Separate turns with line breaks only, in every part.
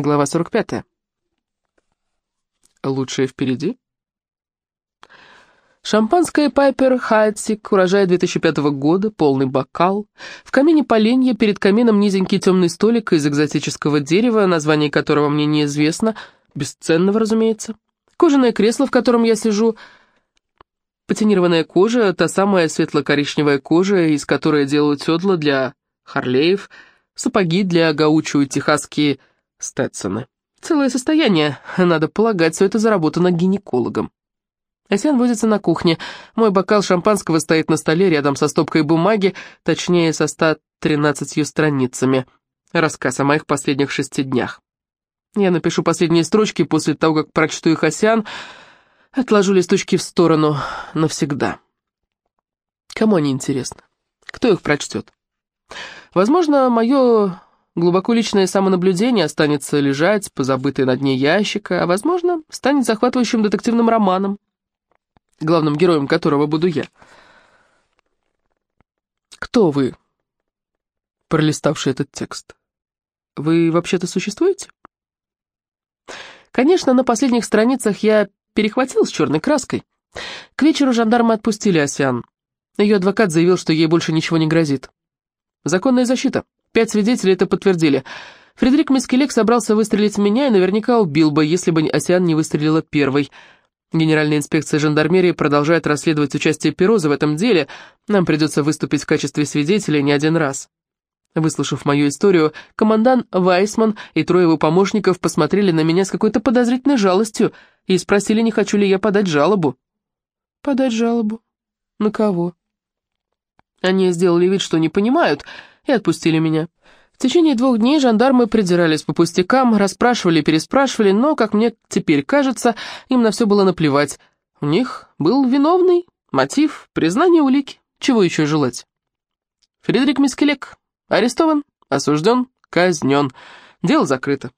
Глава 45. Лучшее впереди. Шампанское Пайпер Хайтсик, урожай 2005 года, полный бокал. В камине поленья, перед камином низенький темный столик из экзотического дерева, название которого мне неизвестно, бесценного, разумеется. Кожаное кресло, в котором я сижу, патинированная кожа, та самая светло-коричневая кожа, из которой делают седла для харлеев, сапоги для гаучо и техасские Стэтсоны. Целое состояние, надо полагать, все это заработано гинекологом. Асян возится на кухне. Мой бокал шампанского стоит на столе рядом со стопкой бумаги, точнее, со 113 страницами. Рассказ о моих последних шести днях. Я напишу последние строчки после того, как прочту их Асян, отложу листочки в сторону навсегда. Кому они интересны? Кто их прочтет? Возможно, мое Глубоко личное самонаблюдение останется лежать, позабытое на дне ящика, а, возможно, станет захватывающим детективным романом, главным героем которого буду я. Кто вы, пролиставший этот текст? Вы вообще-то существуете? Конечно, на последних страницах я перехватил с черной краской. К вечеру жандармы отпустили Асян. Ее адвокат заявил, что ей больше ничего не грозит. Законная защита. Пять свидетелей это подтвердили. Фредерик Мискелек собрался выстрелить в меня и наверняка убил бы, если бы Осян не выстрелила первой. Генеральная инспекция жандармерии продолжает расследовать участие Пероза в этом деле. Нам придется выступить в качестве свидетелей не один раз. Выслушав мою историю, командант Вайсман и трое его помощников посмотрели на меня с какой-то подозрительной жалостью и спросили, не хочу ли я подать жалобу. Подать жалобу? На кого? Они сделали вид, что не понимают, и отпустили меня. В течение двух дней жандармы придирались по пустякам, расспрашивали и переспрашивали, но, как мне теперь кажется, им на все было наплевать. У них был виновный, мотив, признание улики. Чего еще желать? Фредерик Мискелек арестован, осужден, казнен. Дело закрыто.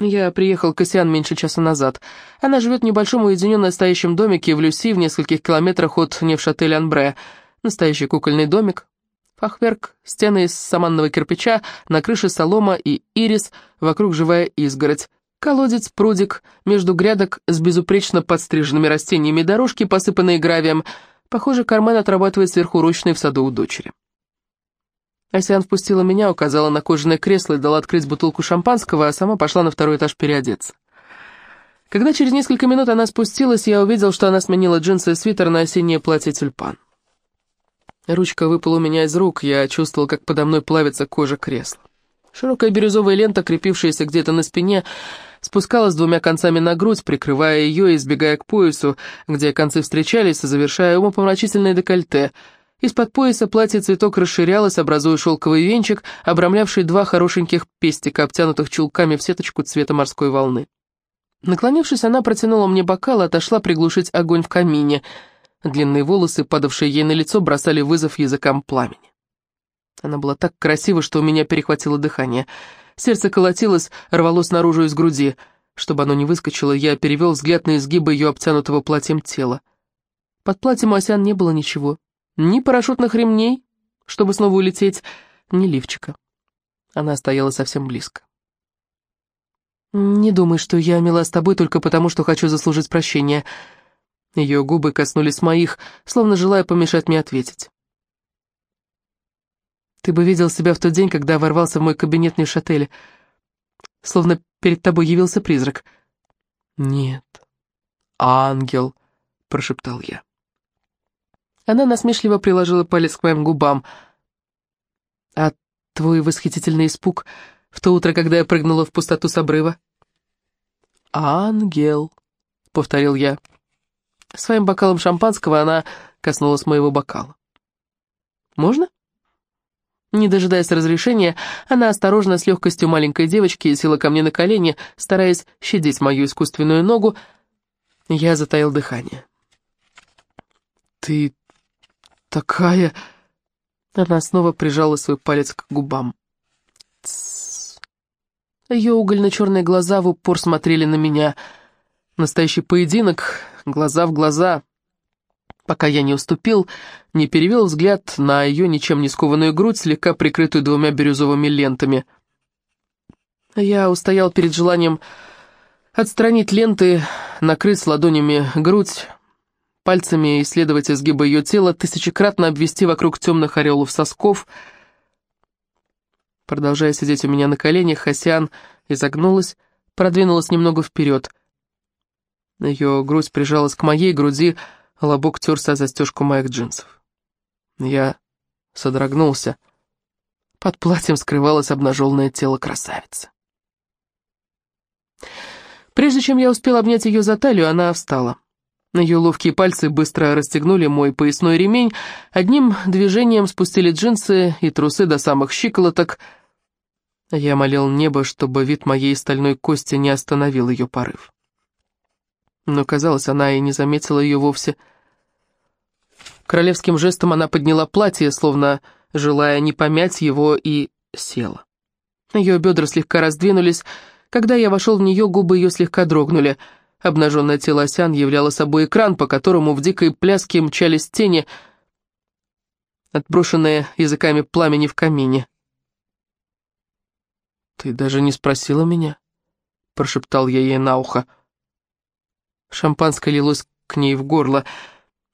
Я приехал к Кассиан меньше часа назад. Она живет в небольшом уединенном стоящем домике в Люси в нескольких километрах от Невшатель-Анбре. Настоящий кукольный домик, Фахверк, стены из саманного кирпича, на крыше солома и ирис, вокруг живая изгородь. Колодец, прудик, между грядок с безупречно подстриженными растениями дорожки, посыпанные гравием. Похоже, Кармен отрабатывает сверхурочные в саду у дочери. Асиан впустила меня, указала на кожаное кресло и дала открыть бутылку шампанского, а сама пошла на второй этаж переодеться. Когда через несколько минут она спустилась, я увидел, что она сменила джинсы и свитер на осеннее платье тюльпан. Ручка выпала у меня из рук, я чувствовал, как подо мной плавится кожа кресла. Широкая бирюзовая лента, крепившаяся где-то на спине, спускалась двумя концами на грудь, прикрывая ее и избегая к поясу, где концы встречались, завершая умопомрачительное декольте. Из-под пояса платье цветок расширялось, образуя шелковый венчик, обрамлявший два хорошеньких пестика, обтянутых чулками в сеточку цвета морской волны. Наклонившись, она протянула мне бокал и отошла приглушить огонь в камине — Длинные волосы, падавшие ей на лицо, бросали вызов языкам пламени. Она была так красива, что у меня перехватило дыхание. Сердце колотилось, рвалось наружу из груди. Чтобы оно не выскочило, я перевел взгляд на изгибы ее обтянутого платьем тела. Под платьем у Осян не было ничего. Ни парашютных ремней, чтобы снова улететь, ни лифчика. Она стояла совсем близко. «Не думай, что я мила с тобой только потому, что хочу заслужить прощения», ее губы коснулись моих, словно желая помешать мне ответить. «Ты бы видел себя в тот день, когда ворвался в мой кабинет в шателе, словно перед тобой явился призрак». «Нет, ангел», — прошептал я. Она насмешливо приложила палец к моим губам. «А твой восхитительный испуг в то утро, когда я прыгнула в пустоту с обрыва?» «Ангел», — повторил я. Своим бокалом шампанского она коснулась моего бокала. «Можно?» Не дожидаясь разрешения, она осторожно, с легкостью маленькой девочки, села ко мне на колени, стараясь щадить мою искусственную ногу. Я затаил дыхание. «Ты такая...» Она снова прижала свой палец к губам. Тссс. Ее угольно-черные глаза в упор смотрели на меня. Настоящий поединок, глаза в глаза. Пока я не уступил, не перевел взгляд на ее ничем не скованную грудь, слегка прикрытую двумя бирюзовыми лентами. Я устоял перед желанием отстранить ленты, накрыть ладонями грудь, пальцами исследовать изгибы ее тела, тысячекратно обвести вокруг темных орелов сосков. Продолжая сидеть у меня на коленях, Хасян изогнулась, продвинулась немного вперед. Ее грудь прижалась к моей груди, лобок терся о застежку моих джинсов. Я содрогнулся. Под платьем скрывалось обнаженное тело красавицы. Прежде чем я успел обнять ее за талию, она встала. Ее ловкие пальцы быстро расстегнули мой поясной ремень, одним движением спустили джинсы и трусы до самых щиколоток. Я молил небо, чтобы вид моей стальной кости не остановил ее порыв. Но, казалось, она и не заметила ее вовсе. Королевским жестом она подняла платье, словно желая не помять его, и села. Ее бедра слегка раздвинулись, когда я вошел в нее, губы ее слегка дрогнули. Обнаженное тело Осян являло собой экран, по которому в дикой пляске мчались тени, отброшенные языками пламени в камине. «Ты даже не спросила меня?» — прошептал я ей на ухо. Шампанское лилось к ней в горло.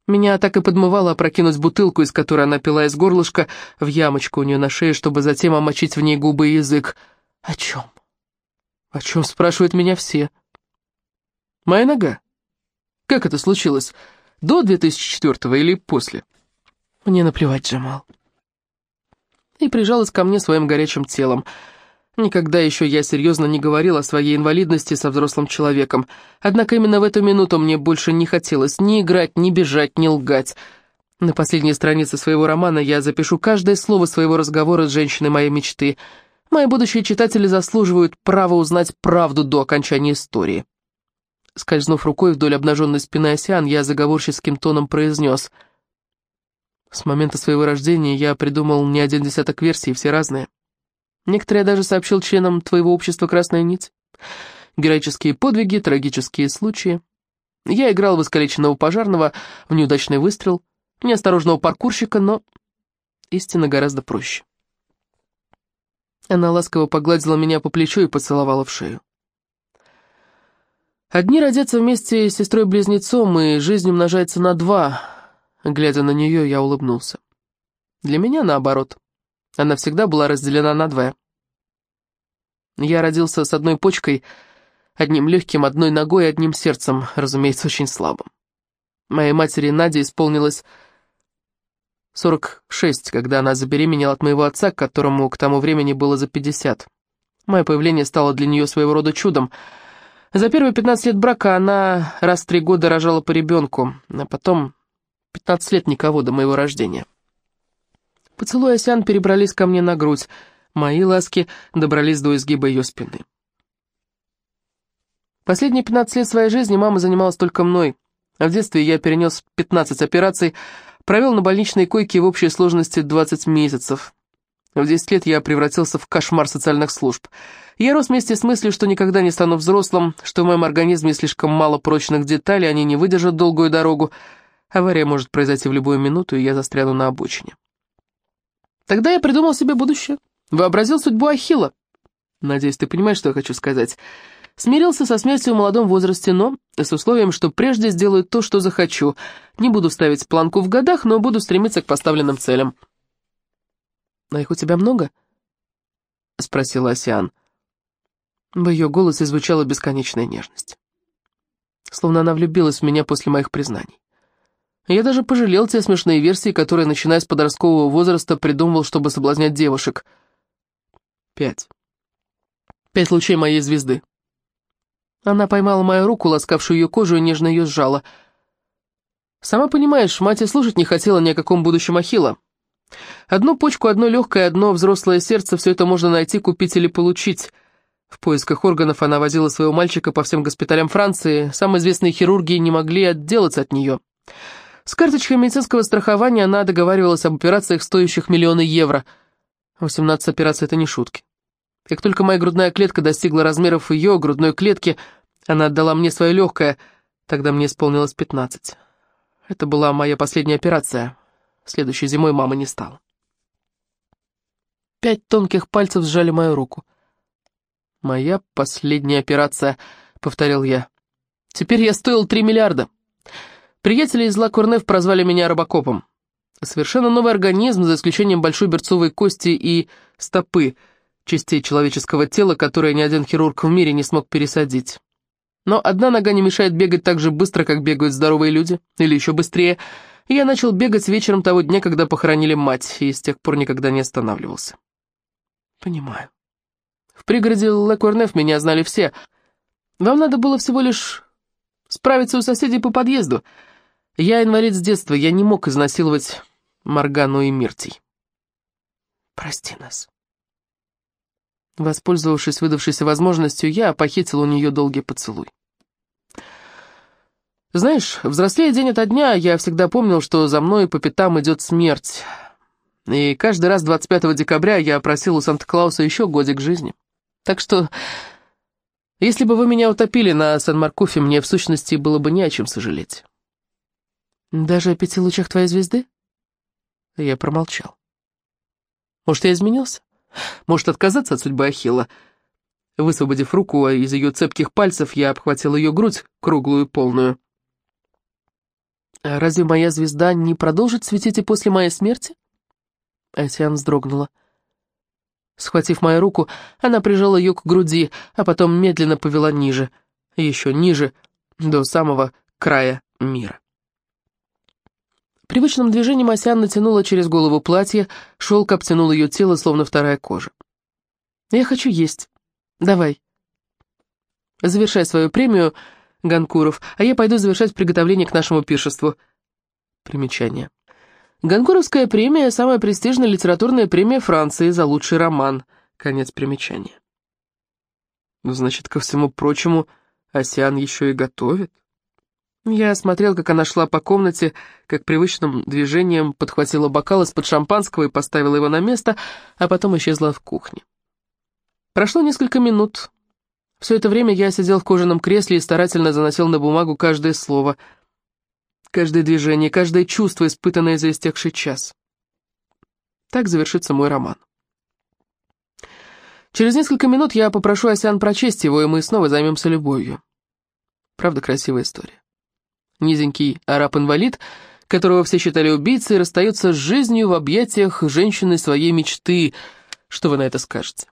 Меня так и подмывало опрокинуть бутылку, из которой она пила из горлышка, в ямочку у нее на шее, чтобы затем омочить в ней губы и язык. «О чем?» «О чем?» — спрашивают меня все. «Моя нога. Как это случилось? До 2004-го или после?» «Мне наплевать, Джамал». И прижалась ко мне своим горячим телом. Никогда еще я серьезно не говорил о своей инвалидности со взрослым человеком. Однако именно в эту минуту мне больше не хотелось ни играть, ни бежать, ни лгать. На последней странице своего романа я запишу каждое слово своего разговора с женщиной моей мечты — Мои будущие читатели заслуживают права узнать правду до окончания истории. Скользнув рукой вдоль обнаженной спины Осян, я заговорческим тоном произнес. С момента своего рождения я придумал не один десяток версий, все разные. Некоторые даже сообщил членам твоего общества «Красная нить». Героические подвиги, трагические случаи. Я играл в искалеченного пожарного, в неудачный выстрел, неосторожного паркурщика, но истина гораздо проще. Она ласково погладила меня по плечу и поцеловала в шею. Одни родятся вместе с сестрой-близнецом, и жизнь умножается на два. Глядя на нее, я улыбнулся. Для меня наоборот. Она всегда была разделена на два. Я родился с одной почкой, одним легким, одной ногой и одним сердцем, разумеется, очень слабым. Моей матери Наде исполнилось 46, когда она забеременела от моего отца, которому к тому времени было за 50. Мое появление стало для нее своего рода чудом. За первые 15 лет брака она раз в три года рожала по ребенку, а потом 15 лет никого до моего рождения. Поцелуй Осян перебрались ко мне на грудь, мои ласки добрались до изгиба ее спины. Последние 15 лет своей жизни мама занималась только мной, а в детстве я перенес 15 операций, Провел на больничной койке в общей сложности 20 месяцев. В 10 лет я превратился в кошмар социальных служб. Я рос вместе с мыслью, что никогда не стану взрослым, что в моем организме слишком мало прочных деталей, они не выдержат долгую дорогу. Авария может произойти в любую минуту, и я застряну на обочине. Тогда я придумал себе будущее. Вообразил судьбу Ахилла. Надеюсь, ты понимаешь, что я хочу сказать. Смирился со смертью в молодом возрасте, но с условием, что прежде сделаю то, что захочу. Не буду ставить планку в годах, но буду стремиться к поставленным целям. «А их у тебя много?» — спросила Асиан. В ее голосе звучала бесконечная нежность. Словно она влюбилась в меня после моих признаний. Я даже пожалел те смешные версии, которые, начиная с подросткового возраста, придумывал, чтобы соблазнять девушек. Пять. Пять лучей моей звезды. Она поймала мою руку, ласкавшую ее кожу, и нежно ее сжала. Сама понимаешь, мать и слушать не хотела ни о каком будущем Ахилла. Одну почку, одно легкое, одно взрослое сердце, все это можно найти, купить или получить. В поисках органов она возила своего мальчика по всем госпиталям Франции, самые известные хирурги не могли отделаться от нее. С карточкой медицинского страхования она договаривалась об операциях, стоящих миллионы евро. 18 операций — это не шутки. Как только моя грудная клетка достигла размеров ее грудной клетки, она отдала мне свое легкое, тогда мне исполнилось пятнадцать. Это была моя последняя операция. Следующей зимой мама не стала. Пять тонких пальцев сжали мою руку. «Моя последняя операция», — повторил я. «Теперь я стоил три миллиарда. Приятели из Ла прозвали меня робокопом. Совершенно новый организм, за исключением большой берцовой кости и стопы, частей человеческого тела, которые ни один хирург в мире не смог пересадить. Но одна нога не мешает бегать так же быстро, как бегают здоровые люди, или еще быстрее. Я начал бегать вечером того дня, когда похоронили мать, и с тех пор никогда не останавливался. Понимаю. В пригороде Лекуэрнеф меня знали все. Вам надо было всего лишь справиться у соседей по подъезду. Я инвалид с детства, я не мог изнасиловать Маргану и Миртий. Прости нас. Воспользовавшись выдавшейся возможностью, я похитил у нее долгий поцелуй. Знаешь, взрослея день ото дня, я всегда помнил, что за мной по пятам идет смерть. И каждый раз 25 декабря я просил у Санта-Клауса еще годик жизни. Так что, если бы вы меня утопили на Сан-Маркуфе, мне в сущности было бы не о чем сожалеть. Даже о пяти лучах твоей звезды? Я промолчал. Может, я изменился? Может, отказаться от судьбы Ахилла? Высвободив руку из ее цепких пальцев, я обхватил ее грудь, круглую и полную. «А «Разве моя звезда не продолжит светить и после моей смерти?» Асиан вздрогнула. Схватив мою руку, она прижала ее к груди, а потом медленно повела ниже, еще ниже, до самого края мира. Привычным движением Асян натянула через голову платье, шелк обтянул ее тело, словно вторая кожа. «Я хочу есть. Давай. Завершай свою премию, Ганкуров, а я пойду завершать приготовление к нашему пиршеству». Примечание. Ганкуровская премия – самая престижная литературная премия Франции за лучший роман. Конец примечания. Ну, значит, ко всему прочему, Асян еще и готовит. Я смотрел, как она шла по комнате, как привычным движением подхватила бокал из-под шампанского и поставила его на место, а потом исчезла в кухне. Прошло несколько минут. Все это время я сидел в кожаном кресле и старательно заносил на бумагу каждое слово, каждое движение, каждое чувство, испытанное за истекший час. Так завершится мой роман. Через несколько минут я попрошу Асян прочесть его, и мы снова займемся любовью. Правда, красивая история. Низенький араб-инвалид, которого все считали убийцей, расстается с жизнью в объятиях женщины своей мечты. Что вы на это скажете?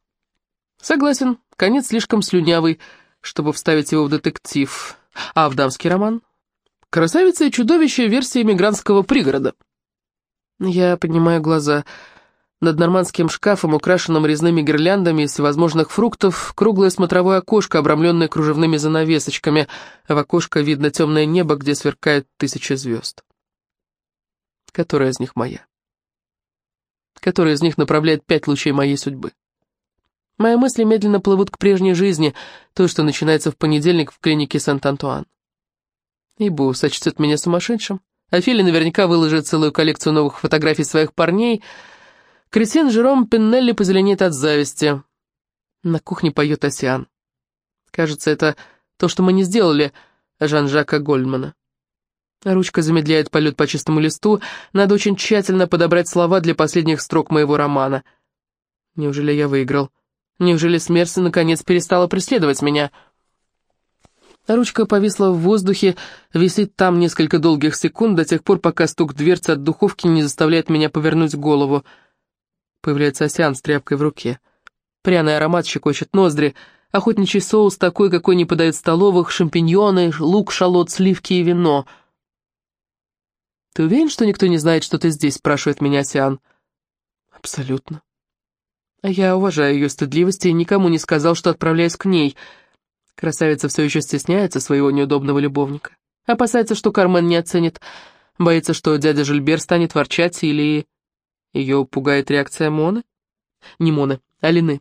Согласен, конец слишком слюнявый, чтобы вставить его в детектив. А в дамский роман? Красавица и чудовище версия эмигрантского пригорода. Я поднимаю глаза. Над нормандским шкафом, украшенным резными гирляндами из всевозможных фруктов, круглое смотровое окошко, обрамленное кружевными занавесочками. В окошко видно темное небо, где сверкают тысячи звезд. Которая из них моя? Которая из них направляет пять лучей моей судьбы? Мои мысли медленно плывут к прежней жизни, той, что начинается в понедельник в клинике Сант-Антуан. Ибу сочтет меня сумасшедшим. Афили наверняка выложит целую коллекцию новых фотографий своих парней — Кретин Жером Пеннелли позеленеет от зависти. На кухне поет Осиан. Кажется, это то, что мы не сделали Жан-Жака Гольдмана. Ручка замедляет полет по чистому листу. Надо очень тщательно подобрать слова для последних строк моего романа. Неужели я выиграл? Неужели смерть наконец перестала преследовать меня? Ручка повисла в воздухе, висит там несколько долгих секунд, до тех пор, пока стук дверцы от духовки не заставляет меня повернуть голову. Появляется Осян с тряпкой в руке. Пряный аромат щекочет ноздри. Охотничий соус такой, какой не подают в столовых, шампиньоны, лук, шалот, сливки и вино. «Ты уверен, что никто не знает, что ты здесь?» — спрашивает меня Осян. «Абсолютно». А я уважаю ее стыдливость и никому не сказал, что отправляюсь к ней. Красавица все еще стесняется своего неудобного любовника. Опасается, что Кармен не оценит. Боится, что дядя Жильбер станет ворчать или ее пугает реакция Моны? Не Моны, а Лины.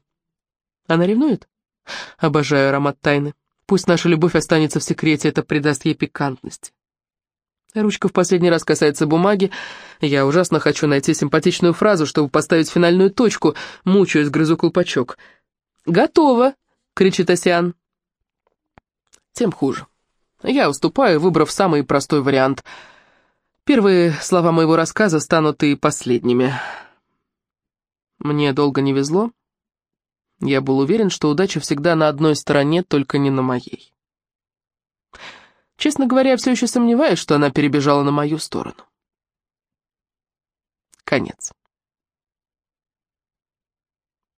Она ревнует? Обожаю аромат тайны. Пусть наша любовь останется в секрете, это придаст ей пикантности. Ручка в последний раз касается бумаги. Я ужасно хочу найти симпатичную фразу, чтобы поставить финальную точку. Мучаюсь, грызу колпачок. «Готово!» — кричит Осиан. Тем хуже. Я уступаю, выбрав самый простой вариант — Первые слова моего рассказа станут и последними. Мне долго не везло. Я был уверен, что удача всегда на одной стороне, только не на моей. Честно говоря, я все еще сомневаюсь, что она перебежала на мою сторону. Конец.